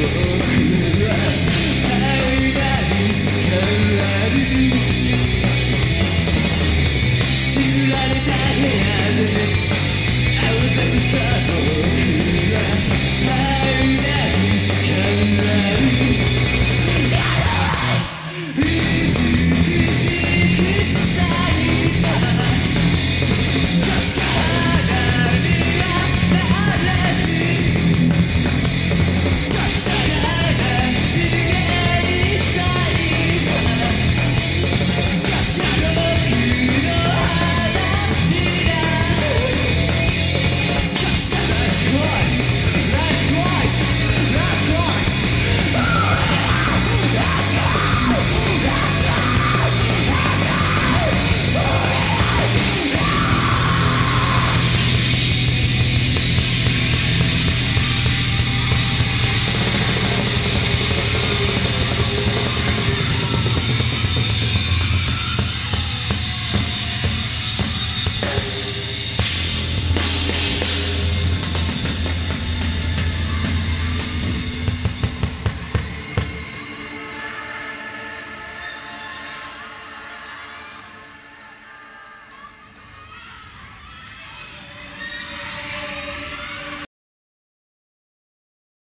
look